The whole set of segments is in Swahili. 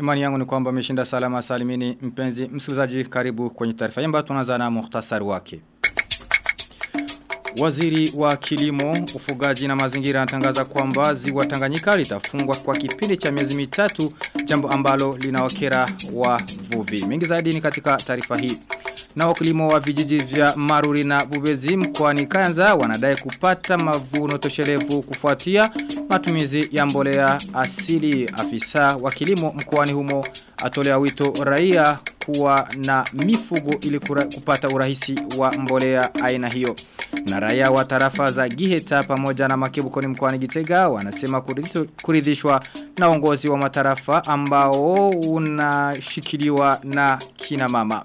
Imani yangu ni kwamba ameshinda salama salimini mpenzi msikilizaji karibu kwenye taarifa yamba tunaanza na muhtasari wake. Waziri wa kilimo, ufugaji na mazingira anatangaza kwamba ziwa Tanganyika litafungwa kwa kipindi cha miezi mitatu jambo ambalo linaokera wa vuvi. Mengi zaidi ni katika taarifa hii. Na wakulimo wa vijiji vya Maruri na Bubezi mkoani Kanza wanadai kupata mavuno toshelevu kufuatia matumizi ya mbolea asili afisa wa kilimo mkoani humo atolea wito raia kuwa na mifugo ili kupata urahisi wa mbolea aina hiyo. Na raia wa tarafa za Giheta pamoja na Makebukoni mkoani Gitega wanasema kuridhishwa na uongozi wa matarafa ambao unashikiliwa na kina mama.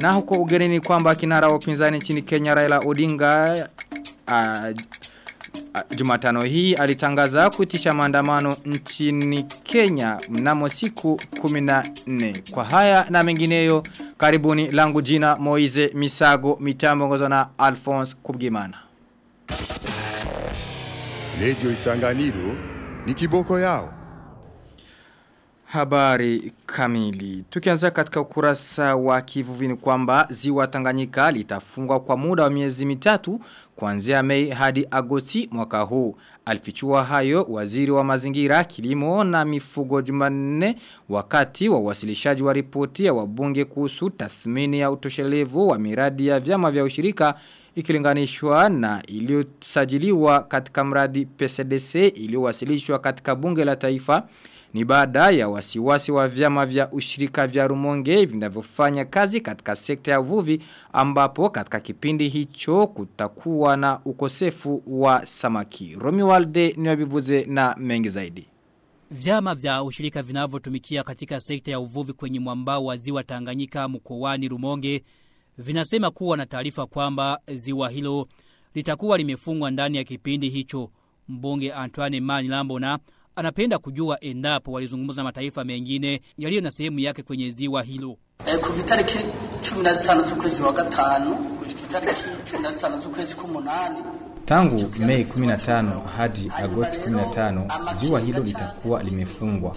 Na huko ugenini kwamba kinara wa upinzani nchini Kenya Raila Odinga uh, uh, Jumatano hii alitangaza kuitisha maandamano nchini Kenya mnamo siku 14. Kwa haya na mengineyo karibuni langu jina Moize Misago mitambo na Alphonse Kubgimana. Lejo Isanganiro ni kiboko yao. Habari kamili. Tukianza katika ukurasa wa kivuvini kwamba ziwa Tanganyika litafungwa kwa muda wa miezi mitatu kuanzia Mei hadi Agosti mwaka huu. Alifichua hayo waziri wa mazingira, kilimo na mifugo Jumanne wakati wa wasilishaji wa ripoti ya wabunge kuhusu tathmini ya utoshelevu wa miradi ya vyama vya ushirika ikilinganishwa na iliyosajiliwa katika mradi PSDC iliyowasilishwa katika bunge la taifa ni baada ya wasiwasi wa vyama vya ushirika vya rumonge vinavyofanya kazi katika sekta ya uvuvi ambapo katika kipindi hicho kutakuwa na ukosefu wa samaki. Romi Walde ni wabivuze na mengi zaidi. Vyama vya ushirika vinavyotumikia katika sekta ya uvuvi kwenye mwambao wa ziwa Tanganyika mkoani Rumonge vinasema kuwa na taarifa kwamba ziwa hilo litakuwa limefungwa ndani ya kipindi hicho. Mbunge Antoine Mani Lambona anapenda kujua endapo walizungumza na mataifa mengine yaliyo na sehemu yake kwenye ziwa hilo. E, kuvitariki 15 z'ukwezi wa gatanu kuvitariki 15 z'ukwezi k'umunani Tangu Mei 15 hadi Agosti 15 ziwa hilo litakuwa limefungwa.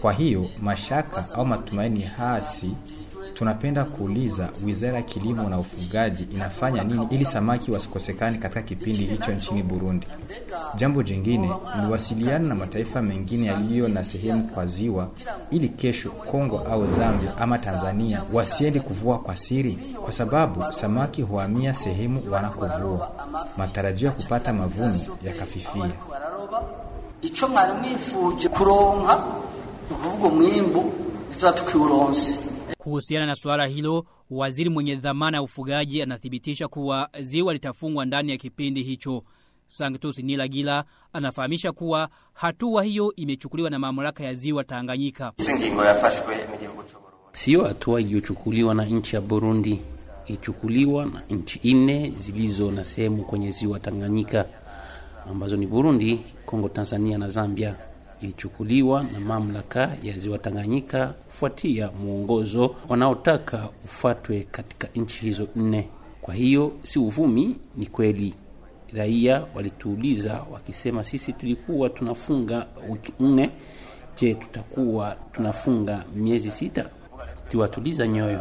Kwa hiyo mashaka au matumaini hasi tunapenda kuuliza Wizara ya Kilimo na Ufugaji inafanya nini ili samaki wasikosekane katika kipindi hicho nchini Burundi. Jambo jingine ni wasiliana na mataifa mengine yaliyo na sehemu kwa ziwa ili kesho Kongo au Zambia ama Tanzania wasiende kuvua kwa siri kwa sababu samaki huhamia sehemu wanakovua. Matarajio ya kupata mavuno yakafifia. Ico mwari mwifuje kuronka ukuvuga umwimbu tukiuronse Kuhusiana na suala hilo, waziri mwenye dhamana ya ufugaji anathibitisha kuwa ziwa litafungwa ndani ya kipindi hicho. Sanctus Nilagila anafahamisha kuwa hatua hiyo imechukuliwa na mamlaka ya ziwa Tanganyika. Siyo hatua iliyochukuliwa na nchi ya Burundi, ichukuliwa na nchi nne zilizo na sehemu kwenye ziwa Tanganyika ambazo ni Burundi, Kongo, Tanzania na Zambia ilichukuliwa na mamlaka ya ziwa Tanganyika kufuatia mwongozo wanaotaka ufatwe katika nchi hizo nne. Kwa hiyo si uvumi, ni kweli. Raia walituuliza wakisema, sisi tulikuwa tunafunga wiki nne, je, tutakuwa tunafunga miezi sita? Tuwatuliza nyoyo.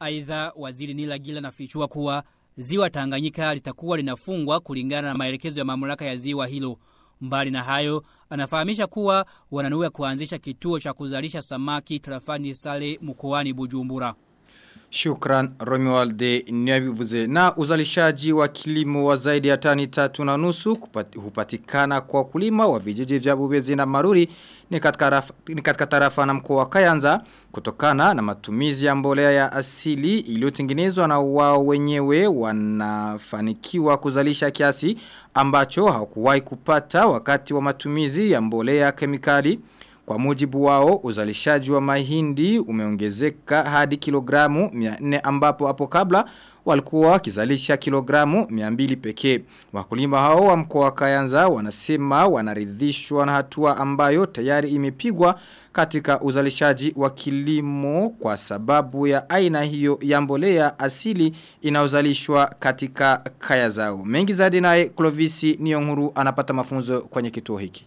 Aidha, waziri Nilagila anafichua kuwa ziwa Tanganyika litakuwa linafungwa kulingana na maelekezo ya mamlaka ya ziwa hilo. Mbali na hayo, anafahamisha kuwa wananuia kuanzisha kituo cha kuzalisha samaki tarafani Sale mkoani Bujumbura. Shukran Romualde Nyabivuze na uzalishaji wa kilimo wa zaidi ya tani tatu na nusu hupatikana kwa kulima wa vijiji vya bubezi na maruri ni katika, raf, ni katika tarafa na mkoa wa Kayanza kutokana na matumizi ya mbolea ya asili iliyotengenezwa na wao wenyewe wanafanikiwa kuzalisha kiasi ambacho hawakuwahi kupata wakati wa matumizi ya mbolea kemikali. Kwa mujibu wao, uzalishaji wa mahindi umeongezeka hadi kilogramu 400 ambapo hapo kabla walikuwa wakizalisha kilogramu 200 pekee. Wakulima hao wa mkoa wa Kayanza wanasema wanaridhishwa na hatua ambayo tayari imepigwa katika uzalishaji wa kilimo kwa sababu ya aina hiyo ya mbolea asili inaozalishwa katika kaya zao. Mengi zaidi naye Clovisi Nionguru anapata mafunzo kwenye kituo hiki.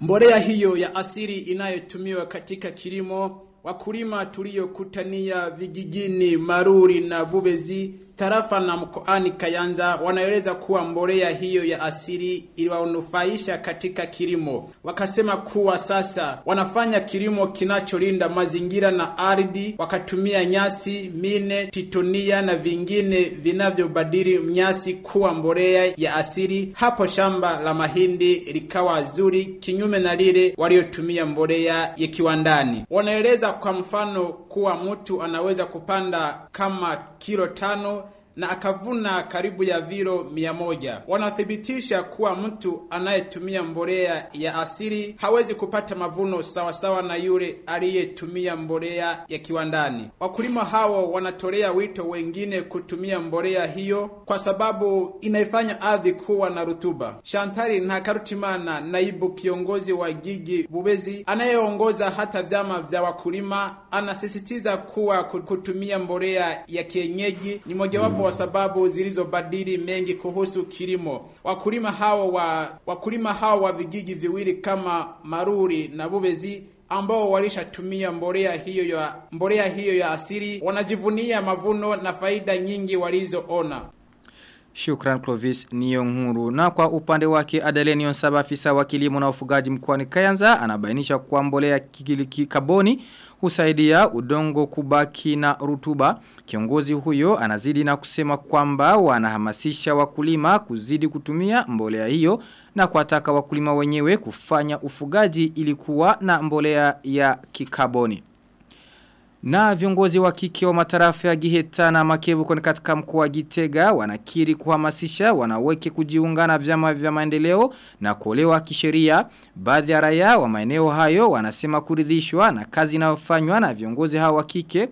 Mbolea hiyo ya asili inayotumiwa katika kilimo, wakulima tuliyokutania vijijini Maruri na Bubezi tarafa na mkoani Kayanza wanaeleza kuwa mbolea hiyo ya asili iliwanufaisha katika kilimo. Wakasema kuwa sasa wanafanya kilimo kinacholinda mazingira na ardhi, wakatumia nyasi, mine, titonia na vingine vinavyobadili nyasi kuwa mbolea ya asili. Hapo shamba la mahindi likawa zuri, kinyume na lile waliotumia mbolea ya kiwandani. Wanaeleza kwa mfano kuwa mtu anaweza kupanda kama kilo tano na akavuna karibu ya vilo mia moja. Wanathibitisha kuwa mtu anayetumia mbolea ya asili hawezi kupata mavuno sawasawa sawa na yule aliyetumia mbolea ya kiwandani. Wakulima hao wanatolea wito wengine kutumia mbolea hiyo kwa sababu inaifanya ardhi kuwa na rutuba. Shantari Ntakarutimana, naibu kiongozi wa jiji Bubezi anayeongoza hata vyama vya wakulima, anasisitiza kuwa kutumia mbolea ya kienyeji ni mojawapo wa sababu zilizobadili mengi kuhusu kilimo. Wakulima hao wa wakulima hao wa vijiji viwili kama Maruri na Bubezi ambao walishatumia mbolea hiyo ya mbolea hiyo ya asili wanajivunia mavuno na faida nyingi walizoona. Shukran Clovis Niyonguru. Na kwa upande wake Adeleni Onsaba afisa wa kilimo na ufugaji mkoani Kayanza anabainisha kwa mbolea kikiliki kaboni husaidia udongo kubaki na rutuba. Kiongozi huyo anazidi na kusema kwamba wanahamasisha wakulima kuzidi kutumia mbolea hiyo na kuwataka wakulima wenyewe kufanya ufugaji ilikuwa na mbolea ya kikaboni. Na viongozi wa kike wa matarafa ya Giheta na Makebu kwenye katika mkoa wa Gitega wanakiri kuhamasisha wanaweke kujiunga na vyama vya maendeleo na kuolewa kisheria. Baadhi ya raia wa maeneo hayo wanasema kuridhishwa na kazi inayofanywa na viongozi hao wa kike.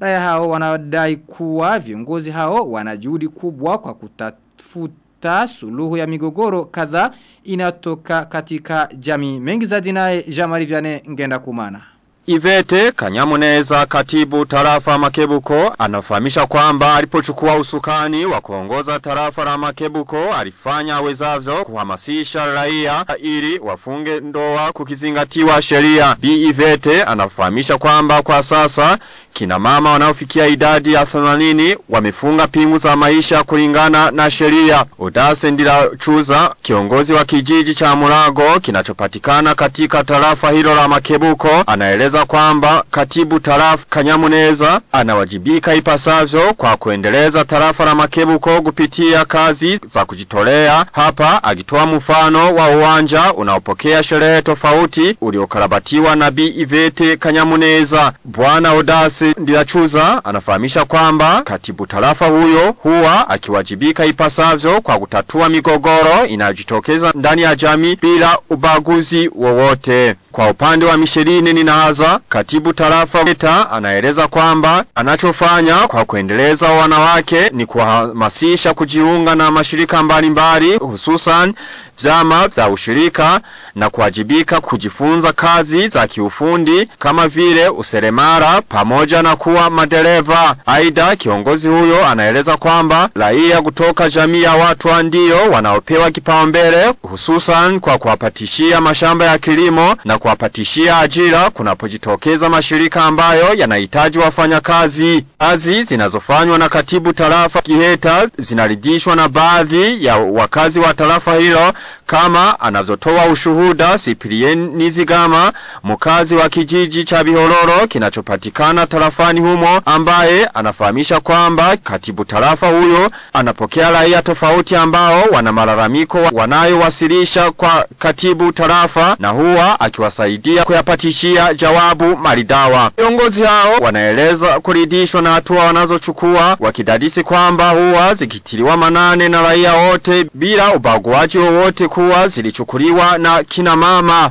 Raia hao wanadai kuwa viongozi hao wana juhudi kubwa kwa kutafuta suluhu ya migogoro kadhaa inatoka katika jamii. Mengi zaidi naye Jamari Vyane ngenda kumana. Ivete Kanyamuneza katibu tarafa Makebuko anafahamisha kwamba alipochukua usukani wa kuongoza tarafa la Makebuko alifanya wezavyo kuhamasisha raia ili wafunge ndoa kukizingatiwa sheria. Bi Ivete anafahamisha kwamba kwa sasa kina mama wanaofikia idadi ya 80 wamefunga pingu za maisha kulingana na sheria. Odase ndila chuza kiongozi wa kijiji cha Murago kinachopatikana katika tarafa hilo la Makebuko anaeleza anaeleza kwamba katibu tarafa Kanyamuneza anawajibika ipasavyo kwa kuendeleza tarafa la Makebuko kupitia kazi za kujitolea. Hapa akitoa mfano wa uwanja unaopokea sherehe tofauti uliokarabatiwa na Bi Ivete Kanyamuneza. Bwana Odasi Ndilachuza anafahamisha kwamba katibu tarafa huyo huwa akiwajibika ipasavyo kwa kutatua migogoro inayojitokeza ndani ya jamii bila ubaguzi wowote. Kwa upande wa misherini Ninahaza, katibu tarafa Meta anaeleza kwamba anachofanya kwa kuendeleza wanawake ni kuhamasisha kujiunga na mashirika mbalimbali hususan vyama vya ushirika na kuwajibika kujifunza kazi za kiufundi kama vile useremara pamoja na kuwa madereva. Aidha kiongozi huyo anaeleza kwamba raia kutoka jamii ya watu ndio wanaopewa kipaumbele hususan kwa kuwapatishia mashamba ya kilimo na kuwapatishia ajira kunapojitokeza mashirika ambayo yanahitaji wafanyakazi. Kazi zinazofanywa na katibu tarafa Kiheta zinaridhishwa na baadhi ya wakazi wa tarafa hilo kama anavyotoa ushuhuda Cyprien Nizigama mkazi wa kijiji cha Bihororo kinachopatikana tarafani humo ambaye anafahamisha kwamba katibu tarafa huyo anapokea raia tofauti ambao wana malalamiko wanayowasilisha kwa katibu tarafa na huwa akiwasaidia kuyapatishia jawabu maridawa. Viongozi hao wanaeleza kuridhishwa na hatua wanazochukua wakidadisi kwamba huwa zikitiliwa manane na raia wote bila ubaguaji wowote kuwa zilichukuliwa na kina mama.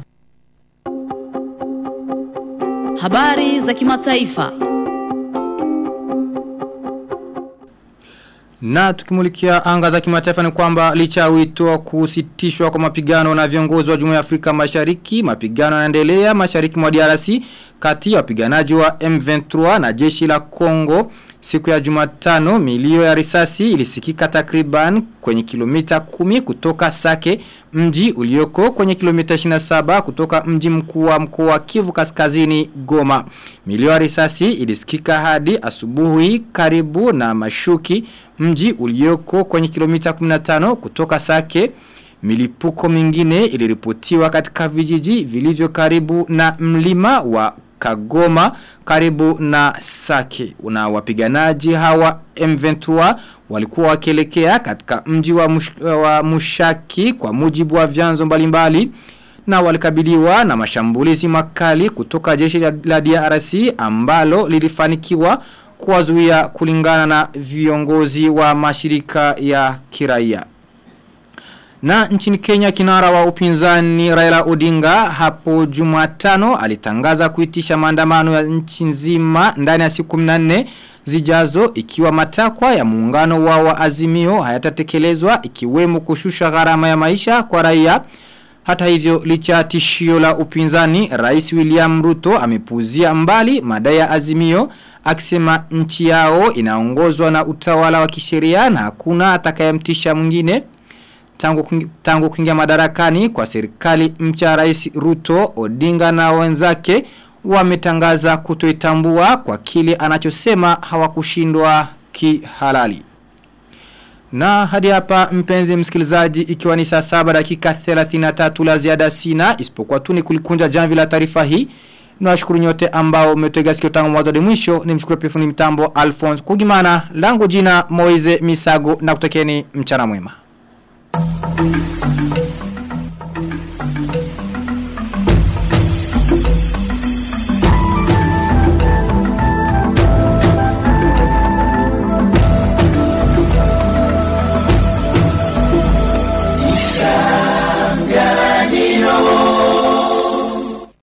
Habari za kimataifa. Na tukimulikia anga za kimataifa ni kwamba licha wito kusitishwa kwa mapigano na viongozi wa Jumuiya ya Afrika Mashariki, mapigano yanaendelea mashariki mwa DRC kati ya wapiganaji wa M23 na jeshi la Kongo siku ya Jumatano milio ya risasi ilisikika takriban kwenye kilomita 10 kutoka Sake mji ulioko kwenye kilomita 27 kutoka mji mkuu wa mkoa wa Kivu Kaskazini Goma. Milio ya risasi ilisikika hadi asubuhi karibu na Mashuki mji ulioko kwenye kilomita 15 kutoka Sake. Milipuko mingine iliripotiwa katika vijiji vilivyo karibu na mlima wa Kagoma karibu na Sake. Una wapiganaji hawa M23 walikuwa wakielekea katika mji wa, mush, wa Mushaki kwa mujibu wa vyanzo mbalimbali na walikabiliwa na mashambulizi makali kutoka jeshi la, la DRC ambalo lilifanikiwa kuwazuia kulingana na viongozi wa mashirika ya kiraia. Na nchini Kenya kinara wa upinzani Raila Odinga hapo Jumatano alitangaza kuitisha maandamano ya nchi nzima ndani ya siku 14 zijazo ikiwa matakwa ya muungano wao wa azimio hayatatekelezwa ikiwemo kushusha gharama ya maisha kwa raia. Hata hivyo licha tishio la upinzani Rais William Ruto amepuzia mbali madai ya azimio akisema nchi yao inaongozwa na utawala wa kisheria na hakuna atakayemtisha mwingine tangu tangu kuingia madarakani kwa serikali mpya rais Ruto Odinga na wenzake wametangaza kutoitambua kwa kile anachosema hawakushindwa kihalali. Na hadi hapa mpenzi msikilizaji ikiwa ni saa saba dakika 33 la ziada sina isipokuwa tu ni kulikunja jamvi la taarifa hii. Nawashukuru nyote ambao umetega sikio tangu mwanzo hadi mwisho. Nimshukuru pia fundi mitambo Alphonse Kugimana, langu jina Moize Misago na kutakeni mchana mwema. Música